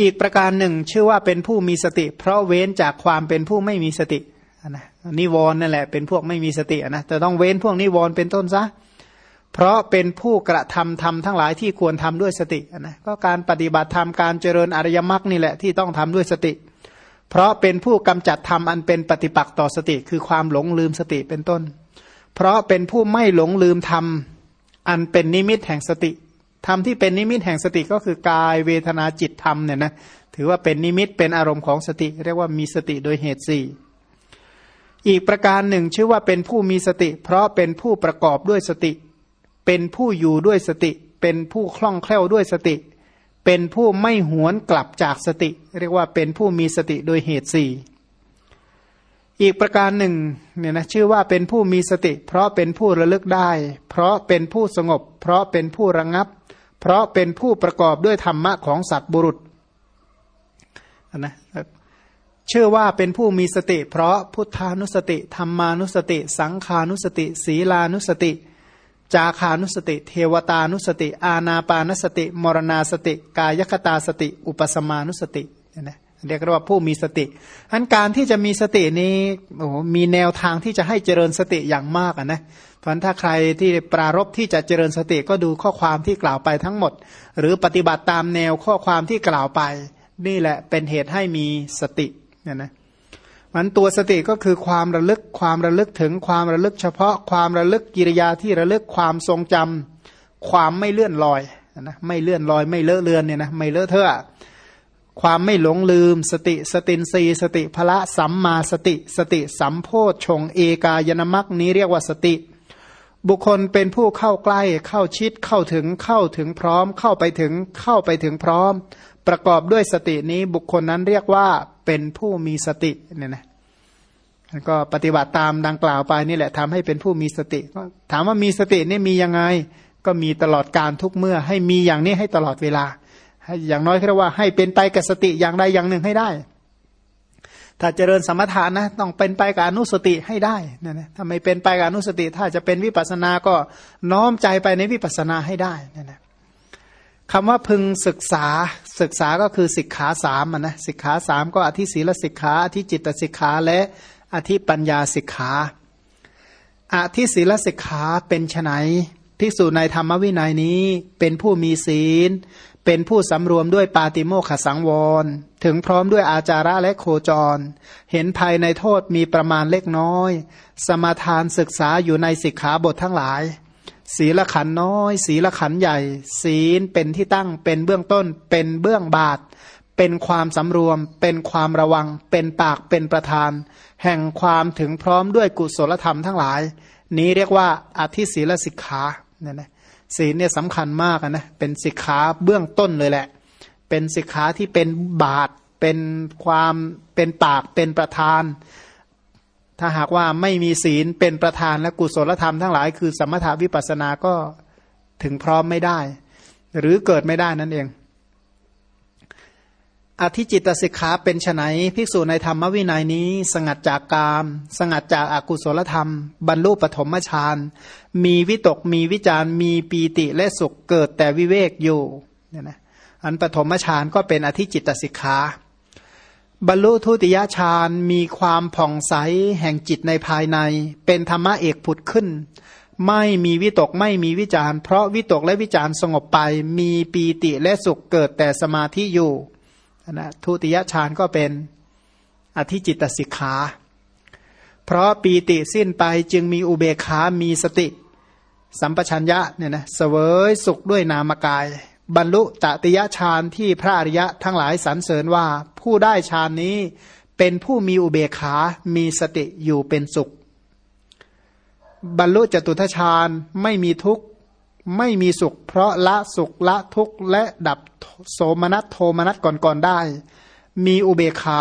อีกประการหนึ่งชื่อว่าเป็นผู้มีสติ เพราะเว้นจากความเป็นผู้ไม่มีสตินะนิวรณ์นั่นแหละเป็นพวกไม่มีสตินะแต่ต้องเว้นพวกนิวรณ์เป็นต้นซะเพราะเป็นผู้กระทำทำทั้งหลายที่ควรทำด้วยสตินะก็การปฏิบัติธรรมการเจริญอริยมรรคนี่แหละที่ต้องทำด้วยสติ เพราะเป็นผู้กำจัดธรรมอันเป็นปฏิปักษ์ต่อสติ คือความหลงลืมสติเป็นต้น เพราะเป็นผู้ไม่หลงลืมธรรมอันเป็นนิมิตแห่งสติ ธรรมที่เป็นนิมิตแห่งสติก็คือกายเวทนาจิตธรรมเนี่ยนะถือว่าเป็นนิมิตเป็นอารมณ์ของสติ เรียกว่ามีสติโดยเหตุสี่อีกประการหนึ่งชื่อว่าเป็นผู้มีสติ เพราะเป็นผู้ประกอบด้วยสติ เป็นผู้อยู่ด้วยสติ เป็นผู้คล่องแคล่วด้วยสติ เป็นผู้ไม่หวนกลับจากสติ เรียกว่าเป็นผู้มีสติโดยเหตุสี่ อีกประการหนึ่งเนี่ยนะชื่อว่าเป็นผู้มีสติ เพราะเป็นผู้ระลึกได้ เพราะเป็นผู้สงบ เพราะเป็นผู้ระงับ เพราะเป็นผู้ประกอบด้วยธรรมะของสัตว์บุรุษนะชื่อว่าเป็นผู้มีสติ เพราะพุทธานุสติธรรมานุสติ สังขานุสติ ศีลานุสติ จาคานุสติ เทวตานุสติ อาณาปานสติ มรณาสติ กายคตาสติ อุปสมานุสตินะ เรียกว่าผู้มีสติอันการที่จะมีสตินี้โอ้มีแนวทางที่จะให้เจริญสติอย่างมากนะเพราะถ้าใครที่ปรารบที่จะเจริญสติก็ดูข้อความที่กล่าวไปทั้งหมด หรือปฏิบัติตามแนวข้อความที่กล่าวไป นี่แหละเป็นเหตุให้มีสติเนี่ยนะมันตัวสติก็คือความระลึกความระลึกถึงความระลึกเฉพาะความระลึกกิริยาที่ระลึกความทรงจำความไม่เลื่อนลอยนะไม่เลื่อนลอยไม่เลอะเลือนเนี่ยนะไม่เลอะเทอะ ความไม่หลงลืม สติสตินรีสติพละสัมมาสติ สติสัมโพชฌงเอกายนามักนี้เรียกว่าสติ บุคคลเป็นผู้เข้าใกล้เข้าชิดเข้าถึงเข้าถึงพร้อม เข้าไปถึงเข้าไปถึงพร้อม ประกอบด้วยสตินี้บุคคลนั้นเรียกว่าเป็นผู้มีสติเนี่ยนะก็ปฏิบัติตามดังกล่าวไปนี่แหละทำให้เป็นผู้มีสติถามว่ามีสตินี่มียังไง ก็มีตลอดการทุกเมื่อให้มีอย่างนี้ให้ตลอดเวลา อย่างน้อยเรียกว่าให้เป็นไปกับสติอย่างใดอย่างหนึ่งให้ได้ ถ้าเจริญสมถานะ ต้องเป็นไปกับอนุสติให้ได้นะนะถ้าไม่เป็นไปกับอนุสติ ถ้าจะเป็นวิปัสสนาก็น้อมใจไปในวิปัสสนาให้ได้นะนะคำว่าพึงศึกษาศึกษาก็คือสิกขาสามนะสิกขาสามก็อธิศีลสิกขาอธิจิตสิกขาและอธิปัญญาสิกขาอธิศีลสิกขาเป็นไฉนภิกษุในธรรมวินัยนี้เป็นผู้มีศีล เป็นผู้สำรวมด้วยปาติโมขสังวร ถึงพร้อมด้วยอาจาระและโคจร เห็นภายในโทษมีประมาณเล็กน้อย สมาทานศึกษาอยู่ในสิกขาบททั้งหลาย ศีลขันน้อย ศีลขันใหญ่ ศีลเป็นที่ตั้งเป็นเบื้องต้น เป็นเบื้องบาท เป็นความสำรวม เป็นความระวัง เป็นปากเป็นประธาน แห่งความถึงพร้อมด้วยกุศลธรรมทั้งหลาย นี้เรียกว่าอธิศีลสิกขาเนี่ยนะ ศีลเนี่ยสำคัญมากนะเป็นสิกขาเบื้องต้นเลยแหละ เป็นสิกขาที่เป็นบาทเป็นความเป็นปากเป็นประธาน ถ้าหากว่าไม่มีศีลเป็นประธานและกุศลธรรมทั้งหลายคือสมถาวิปัสสนาก็ถึงพร้อมไม่ได้ หรือเกิดไม่ได้นั่นเอง อธิจิตสิกขาเป็นไนภิกษุในธรรมวินัยนี้ สงัดจากกาม สงัดจากอากุศลธรรม บรรลุปฐมฌานมีวิตกมีวิจารมีปีติและสุขเกิดแต่วิเวกอยู่เนี่ยนะอันปฐมฌานก็เป็นอธิจิตสิกขา บรรลุทุติยฌานมีความผ่องใสแห่งจิตในภายใน เป็นธรรมะเอกผุดขึ้น ไม่มีวิตกไม่มีวิจารเพราะวิตกและวิจารสงบไป มีปีติและสุขเกิดแต่สมาธิอยู่ นะทุติยฌานก็เป็นอธิจิตสิกขา เพราะปีติสิ้นไปจึงมีอุเบกขามีสติ สัมปชัญญะเนี่ยนะเสวยสุขด้วยนามกาย บรรลุตติยฌานที่พระอริยะทั้งหลายสรรเสริญว่าผู้ได้ฌานนี้เป็นผู้มีอุเบกขามีสติอยู่เป็นสุข บรรลุจตุทชาญไม่มีทุกข์ ไม่มีสุข เพราะละสุขละทุกข์และดับโสมนัสโทมนัสก่อนๆได้ มีอุเบกขา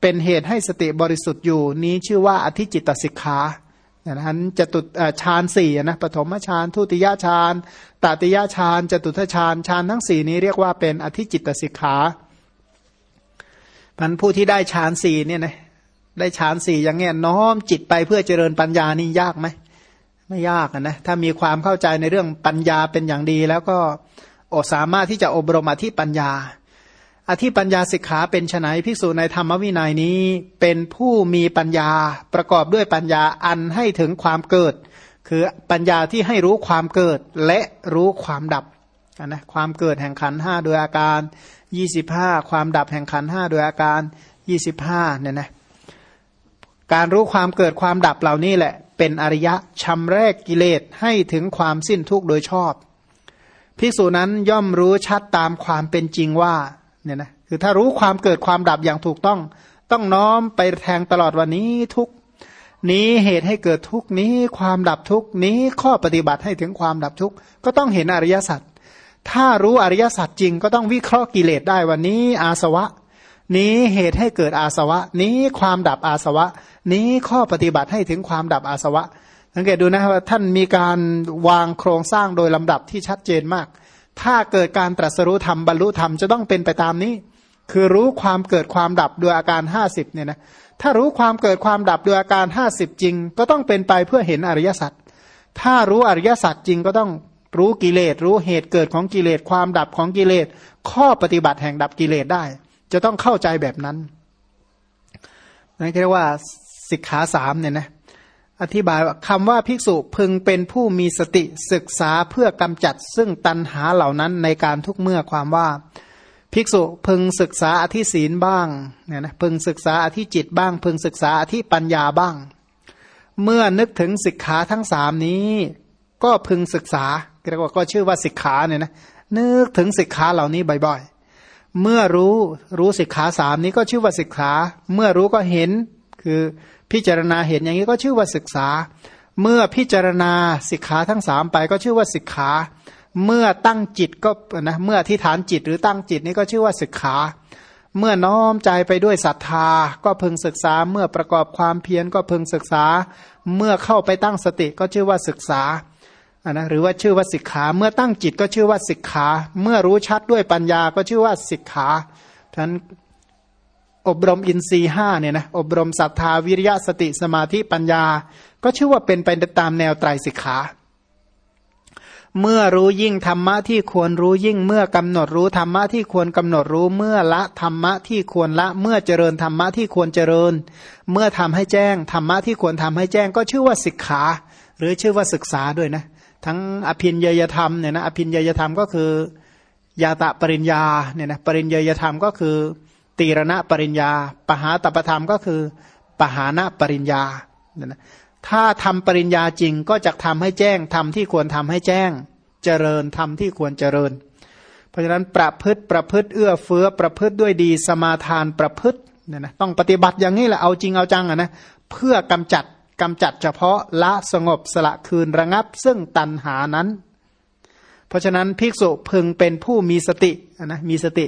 เป็นเหตุให้สติบริสุทธิ์อยู่ นี้ชื่อว่าอธิจิตตสิกขาดังนั้นจะตุฌานสี่นะปฐมฌานทุติยฌานตติยฌานจตุทฌานฌานทั้งสี่นี้เรียกว่าเป็นอธิจิตตสิกขาพันผู้ที่ได้ฌานสี่เนี่ยนะได้ฌานสี่อย่างเงี้ยน้อมจิตไปเพื่อเจริญปัญญานี่ยากไหม ไม่ยากนะถ้ามีความเข้าใจในเรื่องปัญญาเป็นอย่างดี แล้วก็โอสามารถที่จะอบรมอธิปัญญา อธิปัญญาสิกขาเป็นไนภิกษุในธรรมวินัยนี้เป็นผู้มีปัญญาประกอบด้วยปัญญาอันให้ถึงความเกิด คือปัญญาที่ให้รู้ความเกิดและรู้ความดับนะความเกิดแห่งขันห้าโดยอาการ 25 ความดับแห่งขันห้าโดยอาการ 25เนี่ยนะการรู้ความเกิดความดับเหล่านี้แหละ เป็นอริยะชำแรกกิเลสให้ถึงความสิ้นทุกข์โดยชอบ ภิกษุนั้นย่อมรู้ชัดตามความเป็นจริงว่าเนี่ยนะคือถ้ารู้ความเกิดความดับอย่างถูกต้อง ต้องน้อมไปแทงตลอดวันนี้ทุกนี้เหตุให้เกิดทุกนี้ความดับทุกนี้ข้อปฏิบัติให้ถึงความดับทุกก็ต้องเห็นอริยสัจถ้ารู้อริยสัจจริงก็ต้องวิเคราะห์กิเลสได้วันนี้อาสวะ นี้เหตุให้เกิดอาสวะ นี้ความดับอาสวะ นี้ข้อปฏิบัติให้ถึงความดับอาสวะ สังเกตดูนะว่าท่านมีการวางโครงสร้างโดยลำดับที่ชัดเจนมาก ถ้าเกิดการตรัสรู้ธรรมบรรลุธรรมจะต้องเป็นไปตามนี้ คือรู้ความเกิดความดับโดยอาการห้าสิบเนี่ยนะถ้ารู้ความเกิดความดับโดยอาการห้าสิบจริง ก็ต้องเป็นไปเพื่อเห็นอริยสัจถ้ารู้อริยสัจจริงก็ต้องรู้กิเลสรู้เหตุเกิดของกิเลสความดับของกิเลสข้อปฏิบัติแห่งดับกิเลสได้ จะต้องเข้าใจแบบนั้นนั่นเรียกว่า สิกขาสามเนี่ยนะอธิบายว่าคำว่าภิกษุพึงเป็นผู้มีสติศึกษาเพื่อกำจัดซึ่งตันหาเหล่านั้นในการทุกเมื่อความว่า ภิกษุพึงศึกษาอธิศีลบ้างเนี่ยนะพึงศึกษาอธิจิตบ้าง พึงศึกษาอธิปัญญาบ้าง เมื่อนึกถึงสิกขาทั้งสามนี้ ก็พึงศึกษาเรียกว่าก็ชื่อว่าสิกขาเนี่ยนะนึกถึงสิกขาเหล่านี้บ่อยๆ เมื่อรู้รู้สิกขาสามนี้ก็ชื่อว่าสิกขา เมื่อรู้ก็เห็นคือ พิจารณาเห็นอย่างนี้ก็ชื่อว่าศึกษา เมื่อพิจารณาสิกขาทั้งสามไปก็ชื่อว่าสิกขาเมื่อตั้งจิตก็นะเมื่อที่ฐานจิตหรือตั้งจิตนี้ก็ชื่อว่าศึกขาเมื่อน้อมใจไปด้วยศรัทธา ก็พึงศึกษา เมื่อประกอบความเพียรก็พึงศึกษา เมื่อเข้าไปตั้งสติก็ชื่อว่าศึกษาอ่านะหรือว่าชื่อว่าสิกขา เมื่อตั้งจิตก็ชื่อว่าสิกขา เมื่อรู้ชัดด้วยปัญญาก็ชื่อว่าสิกขาท่าน อบรมอินทรีห้าเนี่ยนะอบรมศรัทธาวิริยะสติสมาธิปัญญา ก็ชื่อว่าเป็นไปตามแนวไตรสิกขา เมื่อรู้ยิ่งธรรมะที่ควรรู้ยิ่งเมื่อกำหนดรู้ธรรมะที่ควรกำหนดรู้ เมื่อละธรรมะที่ควรละ เมื่อเจริญธรรมะที่ควรเจริญ เมื่อทำให้แจ้งธรรมะที่ควรทำให้แจ้ง ก็ชื่อว่าสิกขา หรือชื่อว่าศึกษาด้วยนะ ทั้งอภินยยธรรมเนี่ยนะอภินยยธรรมก็คือยาตะปริญญาเนี่ยนะปริญยยธรรมก็คือ ตีรณปริญญา ปหาตประธรรมก็คือ ปหานะปริญญา ถ้าทำปริญญาจริงก็จะทำให้แจ้งทำที่ควรทำให้แจ้ง เจริญทำที่ควรเจริญ เพราะฉะนั้นประพฤติประพฤติเอื้อเฟื้อประพฤติด้วยดีสมาทานประพฤติเนี่ยนะต้องปฏิบัติอย่างนี้แหละเอาจริงเอาจังอะนะเพื่อกำจัดกำจัดเฉพาะละสงบสละคืนระงับ ซึ่งตันหานั้น เพราะฉะนั้นภิกษุพึงเป็นผู้มีสตินะมีสติ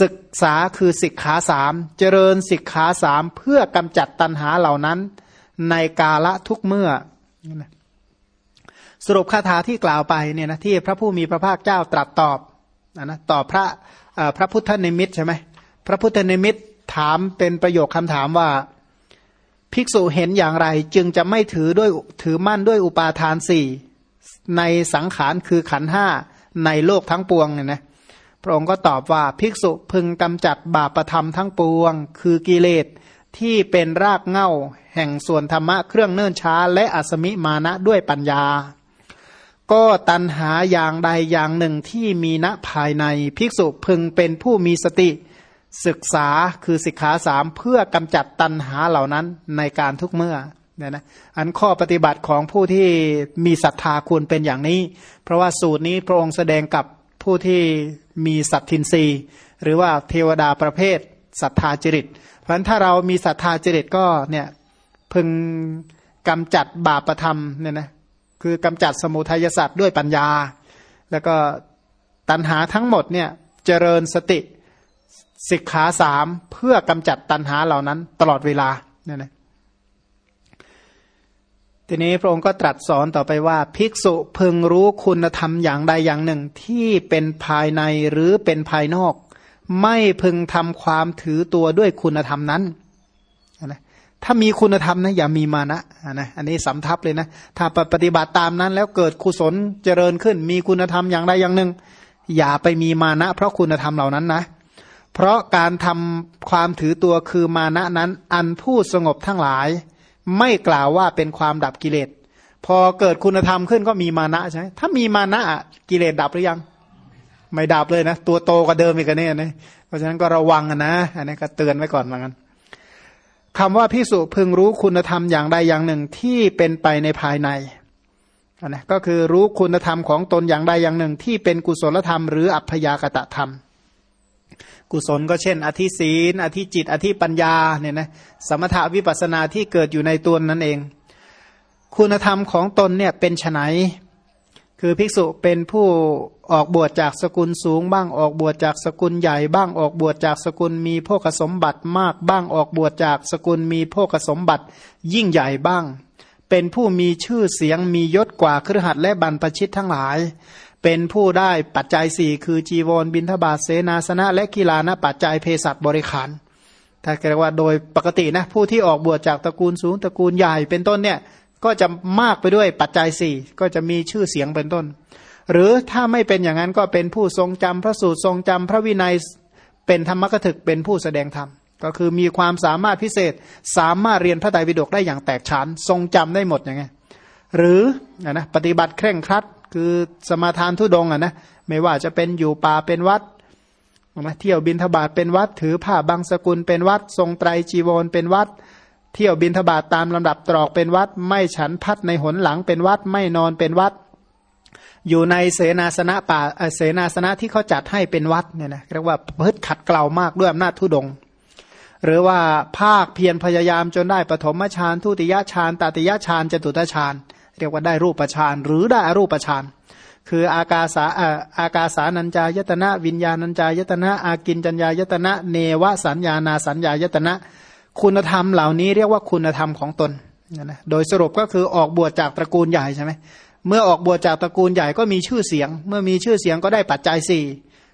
ศึกษาคือสิกขาสามเจริญสิกขาสามเพื่อกำจัดตัณหาเหล่านั้น ในกาละทุกเมื่อ สรุปคาถาที่กล่าวไปเนี่ยนะที่พระผู้มีพระภาคเจ้าตรัสตอบนะตอบพระพระพุทธนิมิตใช่ไหมพระพุทธนิมิตถามเป็นประโยคคำถามว่า ภิกษุเห็นอย่างไรจึงจะไม่ถือด้วยถือมั่นด้วยอุปาทานสี่ในสังขารคือขันห้าในโลกทั้งปวงเนี่ยนะ พระองค์ก็ตอบว่าภิกษุพึงกำจัดบาปประธรรมทั้งปวง คือกิเลสที่เป็นรากเง่า แห่งส่วนธรรมะเครื่องเนิ่นช้า และอสมิมานะด้วยปัญญา ก็ตันหาอย่างใดอย่างหนึ่งที่มีณภายใน ภิกษุพึงเป็นผู้มีสติ ศึกษาคือสิกขาสามเพื่อกำจัดตันหาเหล่านั้นในการทุกเมื่อเนี่ยนะอันข้อปฏิบัติของผู้ที่มีศรัทธาควรเป็นอย่างนี้ เพราะว่าสูตรนี้พระองค์แสดงกับ ผู้ที่มีสัตทินรีหรือว่าเทวดาประเภทศรัทธาจริต เพราะฉะนั้นถ้าเรามีศรัทธาจริตก็เนี่ยพึงกำจัดบาปประธรรมเนี่ยนะคือกำจัดสมุทัยสัตว์ด้วยปัญญา แล้วก็ตัณหาทั้งหมดเนี่ยเจริญสติสิกขาสามเพื่อกำจัดตัณหาเหล่านั้นตลอดเวลาเนี่ยนะ ทีนี้พระองค์ก็ตรัสสอนต่อไปว่า ภิกษุพึงรู้คุณธรรมอย่างใดอย่างหนึ่งที่เป็นภายในหรือเป็นภายนอก ไม่พึงทำความถือตัวด้วยคุณธรรมนั้นนะถ้ามีคุณธรรมนะอย่ามีมานะนะอันนี้สำทับเลยนะ ถ้าปฏิบัติตามนั้น แล้วเกิดกุศลเจริญขึ้น มีคุณธรรมอย่างใดอย่างหนึ่ง อย่าไปมีมานะ เพราะคุณธรรมเหล่านั้นนะ เพราะการทำความถือตัวคือมานะนั้น อันผู้สงบทั้งหลาย ไม่กล่าวว่าเป็นความดับกิเลส พอเกิดคุณธรรมขึ้นก็มีมานะใช่ไหมถ้ามีมานะกิเลสดับหรือยัง ไม่ดับเลยนะ ตัวโตกว่าเดิมอีกกันเนี่ยนะเพราะฉะนั้นก็ระวังนะอันนี้ก็เตือนไว้ก่อนเหมือนกันคำว่าพิสุพึงรู้คุณธรรมอย่างใดอย่างหนึ่งที่เป็นไปในภายในนะก็คือรู้คุณธรรมของตนอย่างใดอย่างหนึ่ง ที่เป็นกุศลธรรมหรืออัพยากตะธรรม กุศลก็เช่น อธิศีนอธิจิต อธิปัญญาเนี่ยนะสมถาวิปัสนาที่เกิดอยู่ในตัวนั่นเอง คุณธรรมของตนเนี่ยเป็นไนคือภิกษุเป็นผู้ออกบวชจากสกุลสูง บ้างออกบวชจากสกุลใหญ่ บ้างออกบวชจากสกุลมีโภคสมบัติมากบ้างออกบวชจากสกุลมีโภคสมบัติ ยิ่งใหญ่บ้าง เป็นผู้มีชื่อเสียงมียศกว่าเครือขัดและบรรพชิตทั้งหลาย เป็นผู้ได้ปัจจัยสี่คือจีวรบินทบาทเสนาสนะ และกีฬานะปัจจัยเภสัชบริขาร ถ้าเรียกว่าโดยปกตินะผู้ที่ออกบวชจากตระกูลสูงตระกูลใหญ่เป็นต้นเนี่ยก็จะมากไปด้วยปัจจัยสี่ก็จะมีชื่อเสียงเป็นต้น หรือถ้าไม่เป็นอย่างนั้นก็เป็นผู้ทรงจำพระสูตรทรงจำพระวินัยเป็นธรรมกถึกเป็นผู้แสดงธรรมก็คือมีความสามารถพิเศษ สามารถเรียนพระไตรปิฎกได้อย่างแตกฉานทรงจำได้หมดอย่างไงหรือนะปฏิบัติเคร่งครัด คือสมาทานทุดงอะนะไม่ว่าจะเป็นอยู่ป่าเป็นวัดมาเที่ยวบินทบาทเป็นวัด ถือผ้าบางสกุลเป็นวัด ทรงไตรจีวรเป็นวัด เที่ยวบินทบาทตามลำดับตรอกเป็นวัด ไม่ฉันพัดในหนหลังเป็นวัด ไม่นอนเป็นวัด อยู่ในเสนาสนะป่าเสนาสนะที่เขาจัดให้เป็นวัดเนี่ยนะเรียกว่าพืชขัดเกลามากด้วยอำนาจทุดงหรือว่าภาคเพียรพยายามจนได้ปฐมฌานทุติยฌานตติยฌานจตุตฌาน เรียกว่าได้รูปฌานหรือได้อรูปฌานคืออากาสาอากาสานัญจายตนะ วิญญาณัญจายตนะ อากินจัญญายตนะ เนวสัญญานาสัญญายตนะ คุณธรรมเหล่านี้เรียกว่าคุณธรรมของตนนะโดยสรุปก็คือออกบวชจากตระกูลใหญ่ใช่ไหมเมื่อออกบวชจากตระกูลใหญ่ก็มีชื่อเสียง เมื่อมีชื่อเสียงก็ได้ปัจจัยสี่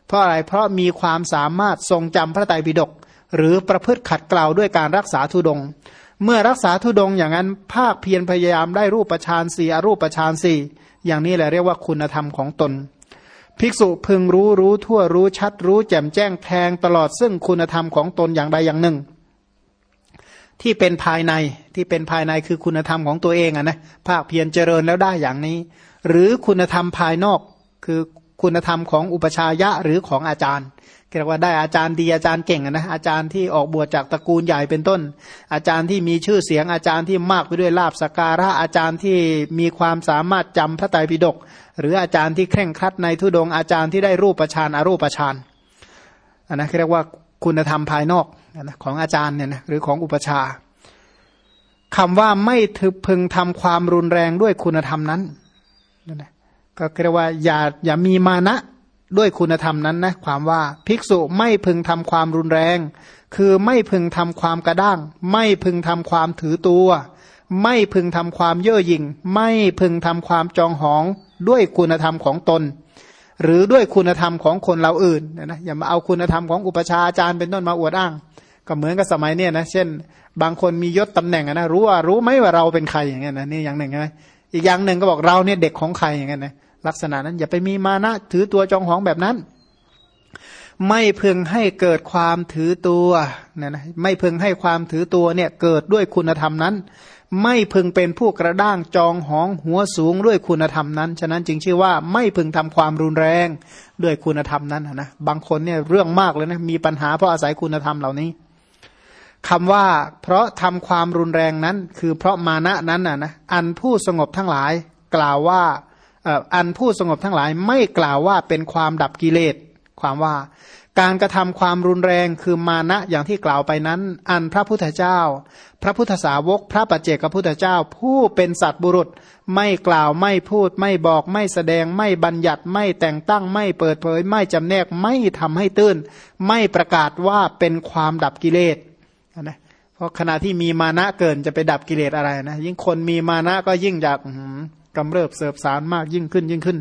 เพราะอะไรเพราะมีความสามารถทรงจำพระไตรปิฎกหรือประพฤติขัดเกลาด้วยการรักษาทุดง เมื่อรักษาทุดงอย่างนั้นภาคเพียรพยายามได้รูปประชานสี่อรูปประชานสี่อย่างนี้แหละเรียกว่าคุณธรรมของตน ภิกษุพึงรู้รู้ทั่วรู้ชัดรู้แจ่มแจ้งแทงตลอดซึ่งคุณธรรมของตนอย่างใดอย่างหนึ่ง ที่เป็นภายในที่เป็นภายในคือคุณธรรมของตัวเองอะนะภาคเพียรเจริญแล้วได้อย่างนี้ หรือคุณธรรมภายนอกคือคุณธรรมของอุปชายะหรือของอาจารย์ เรียกว่าได้อาจารย์ดีอาจารย์เก่งนะอาจารย์ที่ออกบวชจากตระกูลใหญ่เป็นต้น อาจารย์ที่มีชื่อเสียงอาจารย์ที่มากไปด้วยลาบสการะอาจารย์ที่มีความสามารถจำพระไตรปิฎกหรืออาจารย์ที่เคร่งครัดในทุดงอาจารย์ที่ได้รูปประชานอรูปประชานอันนะเรียกว่าคุณธรรมภายนอกของอาจารย์เนี่ยนะหรือของอุปชาคำว่าไม่ถึพึงทำความรุนแรงด้วยคุณธรรมนั้นนะก็เรียกว่าอย่าอย่ามีมานะ ด้วยคุณธรรมนั้นนะความว่าภิกษุไม่พึงทำความรุนแรง คือไม่พึงทำความกระด้าง ไม่พึงทำความถือตัว ไม่พึงทำความเย่อหยิ่ง ไม่พึงทำความจองหองด้วยคุณธรรมของตน หรือด้วยคุณธรรมของคนเราอื่นนะอย่ามาเอาคุณธรรมของอุปชาอาจารย์เป็นต้นมาอวดอ้าง ก็เหมือนกับสมัยเนี้ยนะเช่น บางคนมียศตำแหน่งนะรู้ว่ารู้ไหมว่าเราเป็นใครอย่างเงี้ยนะนี่อย่างหนึ่งใช่ไหมอีกอย่างหนึ่งก็บอกเราเนี่ยเด็กของใครอย่างเงี้ยนะ ลักษณะนั้น อย่าไปมีมานะถือตัวจองหองแบบนั้น ไม่พึงให้เกิดความถือตัวเนี่ยนะไม่พึงให้ความถือตัวเนี่ยเกิดด้วยคุณธรรมนั้น ไม่พึงเป็นผู้กระด้างจองหองหัวสูงด้วยคุณธรรมนั้น ฉะนั้นจึงชื่อว่าไม่พึงทำความรุนแรงด้วยคุณธรรมนั้นนะบางคนเนี่ยเรื่องมากเลยนะมีปัญหาเพราะอาศัยคุณธรรมเหล่านี้คำว่าเพราะทำความรุนแรงนั้น คือเพราะมานะนั้นนะนะอันผู้สงบทั้งหลายกล่าวว่า อันผู้สงบทั้งหลายไม่กล่าวว่าเป็นความดับกิเลสความว่าการกระทำความรุนแรงคือมานะอย่างที่กล่าวไปนั้น อันพระพุทธเจ้า พระพุทธสาวก พระปัจเจกพุทธเจ้า ผู้เป็นสัตว์บุรุษ ไม่กล่าวไม่พูด ไม่บอกไม่แสดง ไม่บัญญัติไม่แต่งตั้งไม่เปิดเผย ไม่จำแนกไม่ทำให้ตื้น ไม่ประกาศว่าเป็นความดับกิเลสนะเพราะขณะที่มีมานะเกินจะไปดับกิเลสอะไรนะยิ่งคนมีมานะก็ยิ่งอยาก กำเริบเสบสารมากยิ่งขึ้นยิ่งขึ้นน